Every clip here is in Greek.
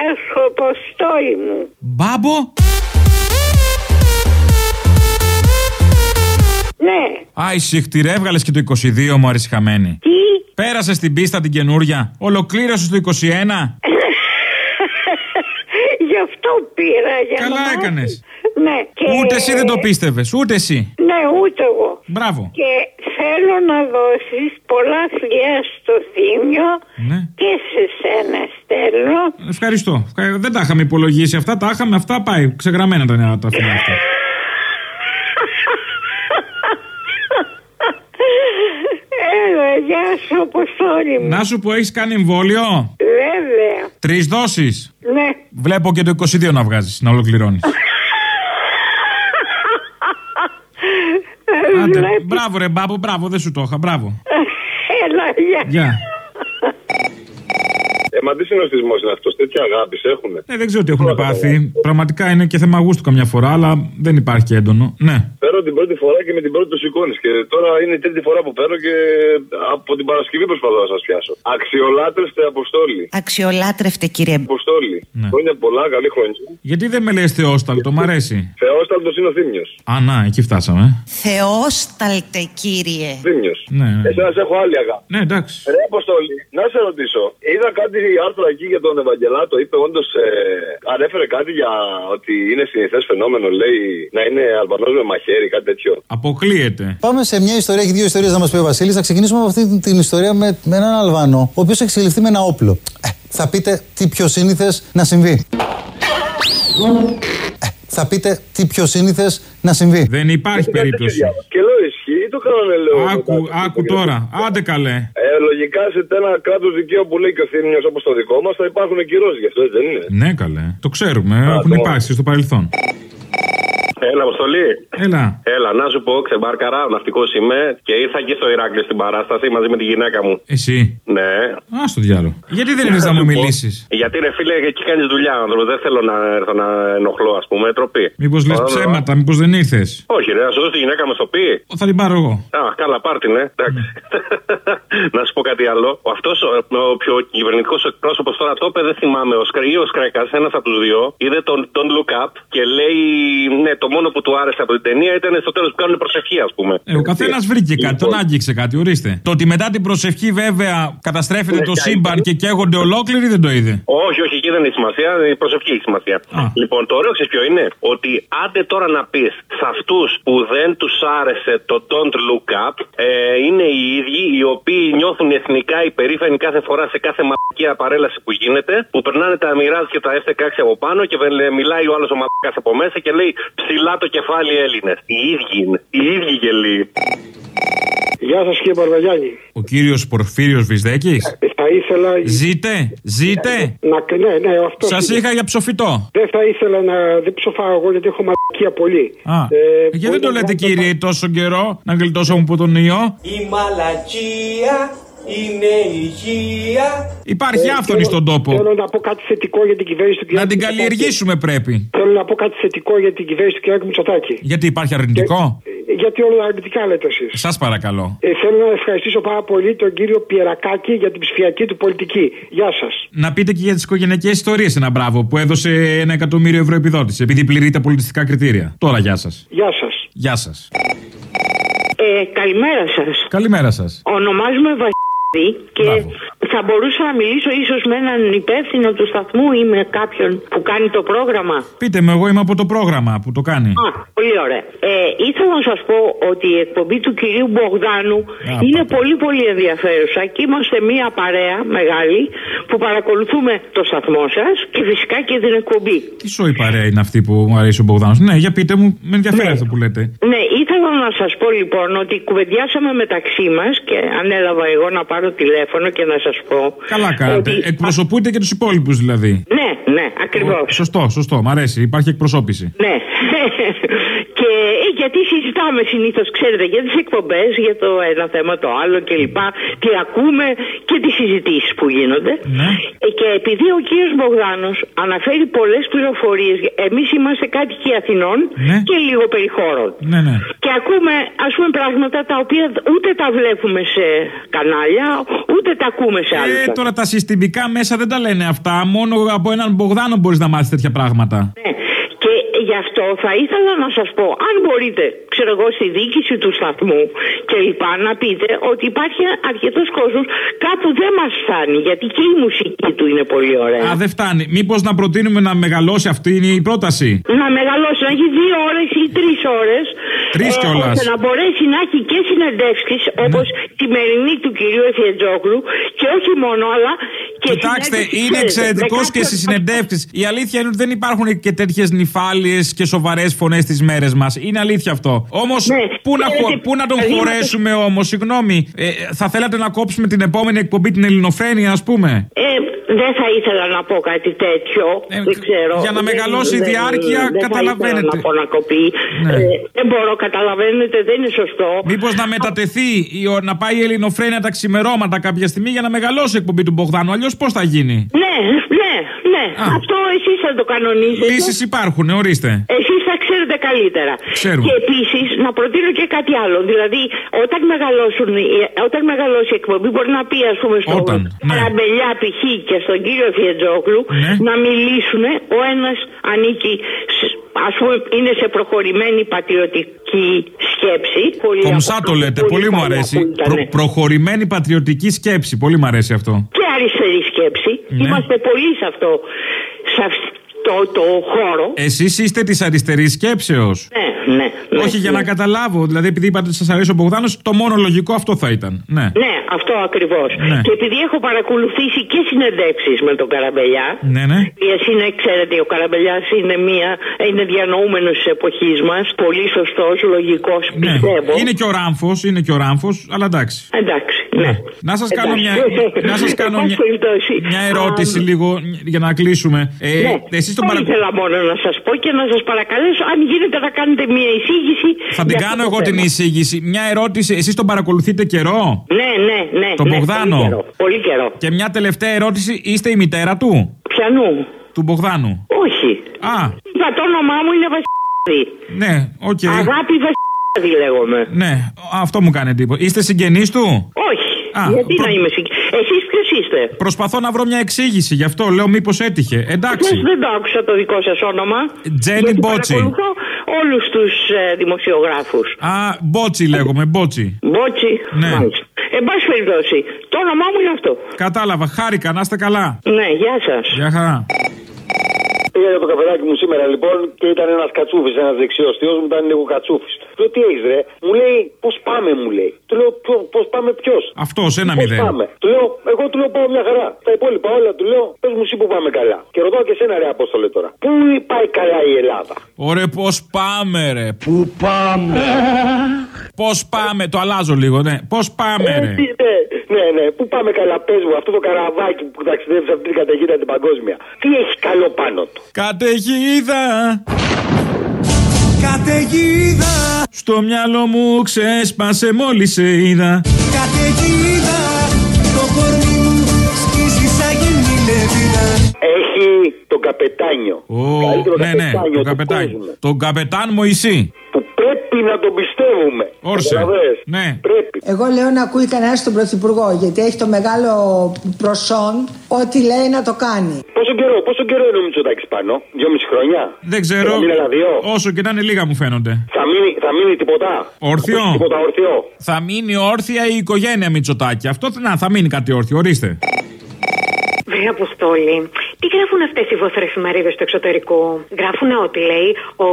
Γεια σου, Αποστόλη μου. Μπάμπο. Ναι. Άι, συχτηρέ, έβγαλες και το 22 μου αρισχαμένη. Τι; Πέρασε την πίστα την καινούρια. Ολοκλήρωσε το 21. Γι' αυτό πήρα. Για Καλά να μάθω. έκανες. Ναι. Και... Ούτε εσύ δεν το πίστευες, ούτε εσύ. Ναι, ούτε εγώ. Μπράβο. Και θέλω να δώσεις πολλά φιλιά στο Θήμιο Ναι. Και σε σένα στέλνω. Ευχαριστώ. Ευχα- Δεν τα είχαμε υπολογίσει αυτά, τα είχαμε αυτά πάει. Ξεγραμμένα τα νέα τα φιλιά αυτά. Έλα, γεια σου, Αποστόλη μου. Να σου πω, έχεις κάνει εμβόλιο; Βέβαια. Τρεις δόσεις; Ναι. Βλέπω και το 22 να βγάζεις, να ολοκληρώνεις. Άντε, Βλέπεις. μπράβο ρε μπάμπο, μπράβο, δεν σου το είχα, μπράβο. Έλα, γεια. Γεια. Ε, μα τι συνοστισμό είναι αυτό, τέτοια αγάπης έχουν. Ε, δεν ξέρω τι έχουν πάθει. Πραγματικά είναι και θέμα γούστου καμιά φορά, αλλά δεν υπάρχει έντονο. Ναι. Παίρνω την πρώτη φορά και με την πρώτη το σηκώνεις. Και τώρα είναι η τρίτη φορά που παίρνω και από την Παρασκευή προσπαθώ να σας πιάσω. Αξιολάτρευτε Αποστόλη. Αξιολάτρευτε κύριε Αποστόλη. Ναι. Χρόνια πολλά, καλή χρόνια. Γιατί δεν με λες Θεόσταλτο, μ' αρέσει; Θεόσταλτος είναι ο Θήμιος. Α, να, εκεί φτάσαμε. Θεόσταλτε κύριε Θήμιος. Ναι, ναι. Εσένα σε έχω άλλη αγάπη. Ναι, εντάξει. Ρε Αποστόλη, να σε ρωτήσω. Είδα κάτι άρθρο εκεί για τον Ευαγγελάτο. Είπε όντως. Ε, ανέφερε κάτι για ότι είναι συνηθές φαινόμενο, λέει, να είναι Αλβανός με μαχαίρι, κάτι τέτοιο. Αποκλείεται. Πάμε σε μια ιστορία, έχει δύο ιστορίες να μας πει ο Βασίλης. Θα ξεκινήσουμε από αυτή την- την ιστορία με, με έναν Αλβανό, ο οποίος έχει συλληφθεί με ένα όπλο. Ε, θα πείτε τι πιο σύνηθες να συμβεί. Ε, θα πείτε τι πιο σύνηθες να συμβεί. Δεν υπάρχει περίπτωση. Και λέω ισχύει ή το κάνανε λέω. Άκου, άκου τώρα. Άντε καλέ. Ε, λογικά σε ένα κράτος δικαίου που λέει και ο Θήμιος όπως το δικό μας θα υπάρχουν κυρώσεις γι' αυτό, έτσι δεν είναι; Ναι, καλέ. Το ξέρουμε. Έχουν το- υπάρξει στο παρελθόν. Έλα, Αποστολή. Έλα. Έλα, να σου πω, ξεμπάρκαρα, ναυτικός είμαι και ήρθα και στο Ηράκλειο στην παράσταση μαζί με τη γυναίκα μου. Εσύ. Ναι. Α το διάλογο. Γιατί δεν ήρθε να μου μιλήσεις; Γιατί ρε φίλε, εκεί κάνεις δουλειά, άνθρωπο. Δεν θέλω να έρθω να ενοχλώ, ας πούμε, τροπή. Μήπως λες Ωραία. ψέματα, μήπως δεν ήρθες; Όχι, ρε, να σου δώσω τη γυναίκα μου στο πει. Θα την πάρω εγώ. Α, καλά, πάρτι, ναι. Εντάξει. να σου πω κάτι άλλο. Αυτός ο, ο πιο κυβερνητικός εκπρόσωπος τώρα το είπε, δεν θυμάμαι. Ο Σκρ, ή ο Σκρέκας, ένας από τους δύο, είδε τον Don't Look Up και λέει, ναι, το μόνο που του άρεσε από την ταινία ήταν στο τέλος που κάνουν προσευχή, ας πούμε. Ε, ο καθένας βρήκε κάτι, τον Λοιπόν, άγγιξε κάτι, ορίστε. Το ότι μετά την προσευχή βέβαια καταστρέφεται Ναι, το και σύμπαν ήταν. και καίγονται ολόκληροι δεν το είδε. Όχι, όχι, εκεί δεν έχει σημασία. Η προσευχή έχει σημασία. Α. Λοιπόν, το ωραίο ξέρεις ποιο είναι; Ότι άντε τώρα να πεις σε αυτούς που δεν τους άρεσε το Don't Look Up, ε, είναι οι ίδιοι οι οποίοι νιώθουν εθνικά υπερήφανοι κάθε φορά σε κάθε μαλακία παρέλαση που γίνεται, που περνάνε τα μοιράζ και τα F16 από πάνω και βε- μιλάει ο άλλος ο μαλακάς από μέσα και λέει ψηλά το κεφάλι Έλληνες. Οι ίδιοι είναι. Οι ίδιοι γελοί. Γεια σας κύριε Παρβαγιάννη. Ο κύριος Πορφύριος Βυσδέκη. Θα ήθελα. Ζείτε, ζείτε. Να, ναι, ναι, αυτός. Σας είχα για ψοφιτό. Δεν θα ήθελα να. Δεν ψοφάω εγώ γιατί έχω μαλακία πολύ. Α, Ε, γιατί δεν το μπορεί να λέτε κάνω κύριε τόσο καιρό να γλιτώσω μου από τον ιό; Η μαλακία είναι υγεία. Υπάρχει Ε, άφθονη θέλω- στον τόπο. Θέλω να πω κάτι θετικό για την κυβέρνηση του κ. Να την Μητσοτάκη. καλλιεργήσουμε πρέπει. Θέλω να πω κάτι θετικό για την κυβέρνηση του κ. Μητσοτάκη. Γιατί υπάρχει αρνητικό; Ε, Γιατί όλα αρνητικά λέτε εσείς. Σας παρακαλώ. Ε, θέλω να ευχαριστήσω πάρα πολύ τον κύριο Πιερακάκη για την ψηφιακή του πολιτική. Γεια σας. Να πείτε και για τις οικογενειακές ιστορίες ένα μπράβο που έδωσε ένα εκατομμύριο ευρώ επιδότηση επειδή πληρεί τα πολιτιστικά κριτήρια. Τώρα γεια σας. Γεια σας. Γεια σας. Ε, καλημέρα σας. Καλημέρα σας. Ονομάζομαι Βασίλη και Μπράβο. Θα μπορούσα να μιλήσω ίσως με έναν υπεύθυνο του σταθμού ή με κάποιον που κάνει το πρόγραμμα. Πείτε με, εγώ είμαι από το πρόγραμμα που το κάνει. Α, πολύ ωραία. Ε, ήθελα να σας πω ότι η εκπομπή του κυρίου Μπογδάνου είναι πάτε. πολύ πολύ ενδιαφέρουσα και είμαστε μία παρέα μεγάλη που παρακολουθούμε το σταθμό σας και φυσικά και την εκπομπή. Τι σοή παρέα είναι αυτή που μου αρέσει ο Μπογδάνος; Ναι, για πείτε μου, με ενδιαφέρει Ναι. αυτό που λέτε. Ναι, ήθελα να σας πω λοιπόν ότι κουβεντιάσαμε μεταξύ μας και ανέλαβα εγώ να πάρω τηλέφωνο και να σας πω Καλά κάνετε. ότι- Εκπροσωπούνται και τους υπόλοιπους δηλαδή. Ναι, ναι, ακριβώς. Σωστό, σωστό. Μ' αρέσει. Υπάρχει εκπροσώπηση. Ναι. και ε, γιατί συζητάμε πάμε συνήθως, ξέρετε, για τις εκπομπές, για το ένα θέμα, το άλλο κλπ. Τι ακούμε και τις συζητήσεις που γίνονται. Ναι. Ε, Και επειδή ο κύριος Μπογδάνος αναφέρει πολλές πληροφορίες, εμείς είμαστε κάτοικοι Αθηνών Ναι. και λίγο περιχώρων. Ναι, ναι. Και ακούμε, ας πούμε, πράγματα τα οποία ούτε τα βλέπουμε σε κανάλια, ούτε τα ακούμε σε άλλα. Ε, τώρα τα συστημικά μέσα δεν τα λένε αυτά. Μόνο από έναν Μπογδάνο μπορείς να μάθεις τέτοια πράγματα. Ναι. Και γι' αυτό θα ήθελα να σας πω, αν μπορείτε, ξέρω εγώ, στη διοίκηση του σταθμού και λοιπά, να πείτε ότι υπάρχει αρκετός κόσμος κάπου δεν μας φτάνει, γιατί και η μουσική του είναι πολύ ωραία. Α, δεν φτάνει. Μήπως να προτείνουμε να μεγαλώσει αυτή είναι η πρόταση; Να μεγαλώσει, να έχει δύο ώρες ή τρεις ώρες. Τρεις κιόλας. ώστε να μπορέσει να έχει και συνεντεύξεις, όπως τη μερινή του κυρίου Εφιετζόγλου, και όχι μόνο, αλλά και Κοιτάξτε, συνέντευξη, είναι ξέρετε, εξαιρετικός με και κάποιον- στι συνεντεύξεις. Η αλήθεια είναι ότι δεν υπάρχουν και τέτοιες νυφάλιε και σοβαρές φωνές τις μέρες μας. Είναι αλήθεια αυτό. Όμως, Ναι, πού, να, ξέρετε, χω- πού να τον δηλαδή, χωρέσουμε όμως, συγγνώμη. Ε, θα θέλατε να κόψουμε την επόμενη εκπομπή την Ελληνοφρένεια, ας πούμε; Ε, δεν θα ήθελα να πω κάτι τέτοιο. Ε, δεν ξέρω. για να Δεν- μεγαλώσει η δεν- διάρκεια, δεν θα καταλαβαίνετε. ήθελα να πω να κοπεί. Ναι. Ε, δεν μπορώ, καταλαβαίνετε, δεν είναι σωστό. Μήπως να μετατεθεί, η, ο- να πάει η Ελληνοφρένεια τα ξημερώματα κάποια στιγμή για να μεγαλώσει η εκπομπή του Μπογδάνου. Αλλιώς πώς θα γίνει; Ναι, ναι, ναι. Α. Αυτό εσεί θα το κανονίζετε. Λύσεις υπάρχουν, ορίστε. Εσείς θα ξέρετε καλύτερα. Ξέρουμε. Και επίσης να προτείνω και κάτι άλλο. Δηλαδή, όταν, μεγαλώσουν, οι- όταν μεγαλώσει η εκπομπή, μπορεί να πει, ας πούμε, στον Όταν, ναι. Καραμπελιά π.χ. και στον κύριο Φιετζόκλου Ναι. να μιλήσουν. Ο ένας ανήκει, ας πούμε, είναι σε προχωρημένη πατριωτική σκέψη. Πολύ Κομψά από- το λέτε, πολύ πολύ μου παλιά αρέσει. που ήτανε. Προ- προχωρημένη πατριωτική σκέψη, πολύ μου αρέσει αυτό. και αριστερή σκέψη. Ναι. Είμαστε πολύ σε αυτό, σε αυτό το χώρο. Εσείς είστε της αριστερής σκέψεως. Ναι, ναι. ναι, Όχι για ναι. να καταλάβω. Δηλαδή, επειδή είπατε ότι σας αρέσει ο Μπογδάνος, το μόνο λογικό αυτό θα ήταν. Ναι. Ναι, αυτό ακριβώς. Ναι. Και επειδή έχω παρακολουθήσει και συνεντεύξεις με τον Καραμπελιά. Ναι, ναι. Ποιες είναι, ξέρετε, ο Καραμπελιάς είναι, μία, είναι διανοούμενος της εποχής μας. Πολύ σωστός, λογικός, ναι. πιστεύω. Είναι και ο Ράμφος, είναι και ο Ράμφος, αλλά εντάξει. Εντάξει, ναι. Να σας κάνω, μια, Εντάξει. να σας κάνω Εν μια, πάση περιπτώσει. μια ερώτηση Α, λίγο για να κλείσουμε. Ε, Ναι, εσείς τον δεν παρα- ήθελα μόνο να σας πω και να σας παρακαλέσω, αν γίνεται, να κάνετε μία εισήγηση. Θα την για κάνω αυτό το εγώ την θέμα. εισήγηση. Μια ερώτηση. Εσείς τον παρακολουθείτε καιρό; Ναι, ναι, ναι. Τον ναι, Μπογδάνο; Πολύ καιρό. Πολύ καιρό. Και μια τελευταία ερώτηση. Είστε η μητέρα του, Πιανού. του Μπογδάνου; Όχι. Α, Είπα, το όνομά μου είναι Βασιλιάδη. ναι, οκ. Αγάπη Βασιλιάδη λέγομαι. Ναι, αυτό μου κάνει εντύπωση. Είστε συγγενείς του; Όχι. Α, Γιατί προ- να είμαι συγκεκριμένη. Εσείς ποιος είστε; Προσπαθώ να βρω μια εξήγηση γι' αυτό. Λέω μήπως έτυχε. Εντάξει. Πώς δεν το άκουσα το δικό σας όνομα. Τζένι Γιατί Μπότσι. Παρακολουθώ όλους τους ε, δημοσιογράφους. Α, μπότσι λέγομαι, μπότσι. Μπότσι. Ναι. Μάλιστα. Εν πάση περιπτώσει, το όνομά μου είναι αυτό. Κατάλαβα. Χάρηκα, να είστε καλά. Ναι, γεια σας. Γεια χαρά. Πήγα για το καφεδάκι μου σήμερα λοιπόν και ήταν ένας κατσούφι, ένας δεξιός θείος μου ήταν λίγο κατσούφι. Του λέω τι έχεις ρε, μου λέει πώς πάμε, μου λέει. Του λέω πώς πάμε ποιος; Αυτός, ένα Πώς μηδέν. πάμε; Του λέω, εγώ του λέω πάω μια χαρά. Τα υπόλοιπα όλα του λέω, πες μου εσύ που πάμε καλά. Και ρωτάω και εσένα ρε Απόστολε τώρα. Πού πάει καλά η Ελλάδα; Ωραία, πώς πάμε, ρε. Πού πάμε; Πώς πάμε, το αλλάζω λίγο, ναι. Πώς πάμε, ρε. Έτσι, ναι, ναι, ναι. Πού πάμε καλά, πες μου, αυτό το καραβάκι που ταξιδεύεις σε αυτή την καταιγίδα την παγκόσμια. Τι έχει καλό πάνω του. Καταιγίδα. Καταιγίδα, Στο μυαλό μου ξέσπασε μόλις σε είδα. καταιγίδα Το κορμί μου σκίζει σαν γυμνή λεβίδα Έχει τον καπετάνιο. Ω, Καλύτερο ναι, ναι, καπετάνιο τον του καπετάν. κόσμου. Τον καπετάν Μωυσή. Που πρέπει να τον πιστεύουμε. Όρσε. Καταλαβες; Ναι. Πρέπει. Εγώ λέω να ακούει κανένας τον Πρωθυπουργό, γιατί έχει το μεγάλο προσόν ό,τι λέει να το κάνει. Πόσο καιρό, πόσο καιρό είναι ο Μητσοτάκης πάνω, δυόμιση χρόνια; Δεν ξέρω. Θα μείνει άλλα δύο; Όσο και να είναι λίγα μου φαίνονται. Θα μείνει, θα μείνει τίποτα; Όρθιο. Όχι Τίποτα όρθιο; Θα μείνει όρθια η οικογένεια Μητσοτάκη. Αυτό να, θα μείνει κάτι όρθιο, ορίστε. Βρε Αποστόλη, τι γράφουν αυτές οι βόθρες εφημερίδε του εξωτερικού. Γράφουν ότι λέει ο,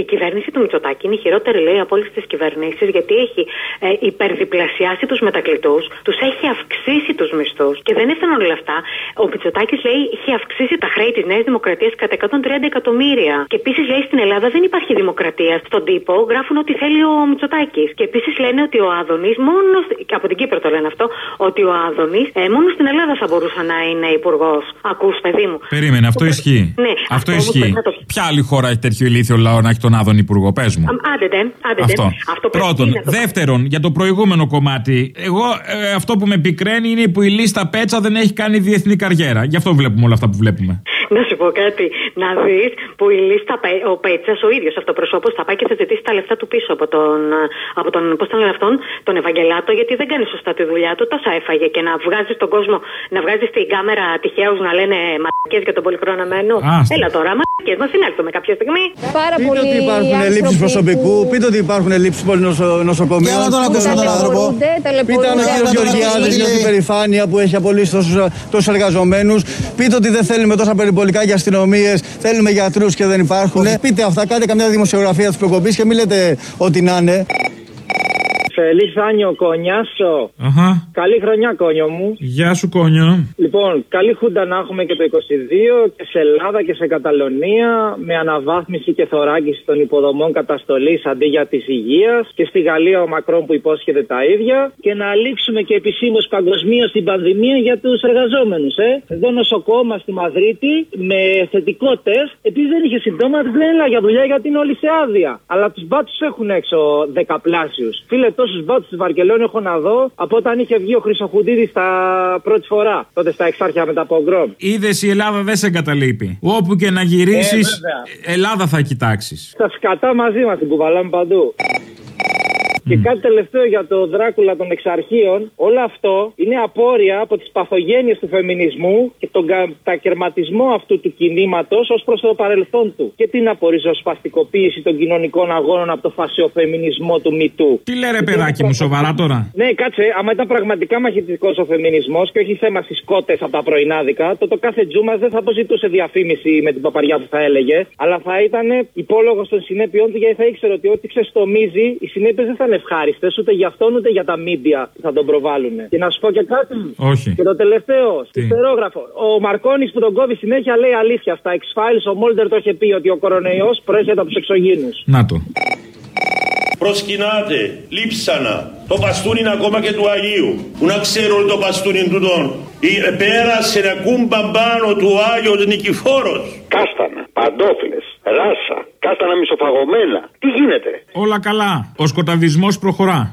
η κυβέρνηση του Μητσοτάκη είναι η χειρότερη λέει από όλες τις κυβερνήσεις γιατί έχει ε, υπερδιπλασιάσει τους μετακλητούς, τους έχει αυξήσει τους μισθούς και δεν έφταναν όλα αυτά. Ο Μητσοτάκης λέει έχει αυξήσει τα χρέη της Νέας Δημοκρατίας κατά 130 εκατομμύρια. Και επίσης λέει στην Ελλάδα δεν υπάρχει δημοκρατία. Στον τύπο γράφουν ότι θέλει ο Μητσοτάκης. Και επίσης λένε ότι ο Άδωνης μόνο. και από την Κύπρο το λένε αυτό, ότι ο Άδωνης ε, μόνο στην Ελλάδα θα μπορούσε να είναι υπουργός. Ακού, παιδί παιδί μου. Περίμενε, αυτό ισχύει. Ναι, αυτό όμως ισχύει. πρέπει να το- Ποια άλλη χώρα έχει τέτοιο ηλίθιο λαό να έχει τον Άδων Υπουργό, πες μου. Αμ, Άντε τε, άντε τε. Αυτό. Αυτό πρέπει Πρώτον. να το- Δεύτερον, για το προηγούμενο κομμάτι. Εγώ ε, αυτό που με πικραίνει είναι που η λίστα Πέτσα δεν έχει κάνει διεθνή καριέρα. Γι' αυτό βλέπουμε όλα αυτά που βλέπουμε. Να σου πω κάτι. Να δεις που η λίστα, Πέ- ο Πέτσας, ο ίδιος αυτοπροσώπος, θα πάει και θα ζητήσει τα λεφτά του πίσω από τον. Από τον Πώς τον λένε αυτόν, τον Ευαγγελάτο, γιατί δεν κάνει σωστά τη δουλειά του. Τόσα έφαγε και να βγάζει τον κόσμο, να βγάζει στην κάμερα τυχαίου να λένε μαρκέ για τον πολυχροναμένο. Άστα. Έλα τώρα, μαρκέ, μας συνέλθουμε κάποια στιγμή. Πάρα Πείτε ότι υπάρχουν ελλείψεις προσωπικού, πείτε ότι υπάρχουν ελλείψεις πολυνοσοκομείων. Για να τον ακούσουμε τον άνθρωπο. Πείτε αν ο Για κ. να τον Γεωργιάδης ακούσουμε τι νιώθει λέει. περηφάνεια που έχει απολύσει τόσους εργαζομένους. Πείτε ότι δεν θέλουμε τόσα περιπολικά για αστυνομίες, θέλουμε γιατρούς και δεν υπάρχουν. Πείτε αυτά, κάντε καμιά δημοσιογραφία της προκοπής και μην λέτε ό,τι να είναι. Φελίξ Άνιο Κονιάσο. Αχα. Καλή χρονιά, κόνιο μου. Γεια σου, κόνιο. Λοιπόν, καλή χούντα να έχουμε και το 22 και σε Ελλάδα και σε Καταλωνία με αναβάθμιση και θωράκιση των υποδομών καταστολής αντί για της υγείας και στη Γαλλία ο Μακρόν που υπόσχεται τα ίδια και να αλήξουμε και επισήμως παγκοσμίως την πανδημία για τους εργαζόμενους. Ε. Εδώ νοσοκόμα στη Μαδρίτη με θετικό τεστ, επειδή δεν είχε συμπτώματα, δεν έλα για δουλειά γιατί είναι όλοι σε άδεια. Αλλά τους μπάτσου έχουν έξω δεκαπλάσιους. Φίλε, τόσους μπάτσου στη Βαρκελόνη έχω να δω από όταν είχε βγει ο Χρυσοχουντίδης στα πρώτη φορά. Τότε στα εξάρχεια με τα πογκρόμ. Είδες η Ελλάδα δεν σε εγκαταλείπει. Όπου και να γυρίσεις, Ε, βέβαια. Ελλάδα θα κοιτάξεις. Τα σκατά μαζί μας την κουβαλάμε παντού. Και κάτι τελευταίο για το Δράκουλα των εξαρχείων. Όλο αυτό είναι απόρρια από τις παθογένειες του φεμινισμού και τον κατακαιρματισμό αυτού του κινήματος ως προς το παρελθόν του. Και την απορριζοσπαστικοποίηση των κοινωνικών αγώνων από το φασιοφεμινισμό του Μητού. Τι λέει ρε παιδάκι μου, σοβαρά τώρα; Ναι, κάτσε, άμα ήταν πραγματικά μαχητικός ο φεμινισμός και όχι θέμα στις κότες από τα πρωινάδικα, τότε το κάθε τζούμα δεν θα αποζητούσε διαφήμιση με την παπαριά που θα έλεγε, αλλά θα ήταν υπόλογος των συνέπειών του γιατί θα ήξερε ότι ό,τι ξεστομίζει, οι συνέπειες δεν θα είναι ευχάριστες ούτε για αυτόν ούτε για τα μίντια που θα τον προβάλλουν. Και να σου πω και κάτι. Όχι. Και το τελευταίο, στερόγραφο. Ο Μαρκόνη που τον κόβει συνέχεια λέει αλήθεια. Στα X-Files ο Μόλτερ το είχε πει ότι ο κορονοϊός προέρχεται από τους εξωγήνους. Να το. Προσκυνάτε, λείψανα, το παστούνι είναι ακόμα και του Αγίου. Που να ξέρουν το παστούνι του τον. Ε, Πέρασε να κούμπαν πάνω του Άγιος Νικηφόρος. Κάστανα, παντόφλε, ράσα, κάστανα μισοφαγωμένα. Τι γίνεται; Όλα καλά. Ο σκοταδισμός προχωρά.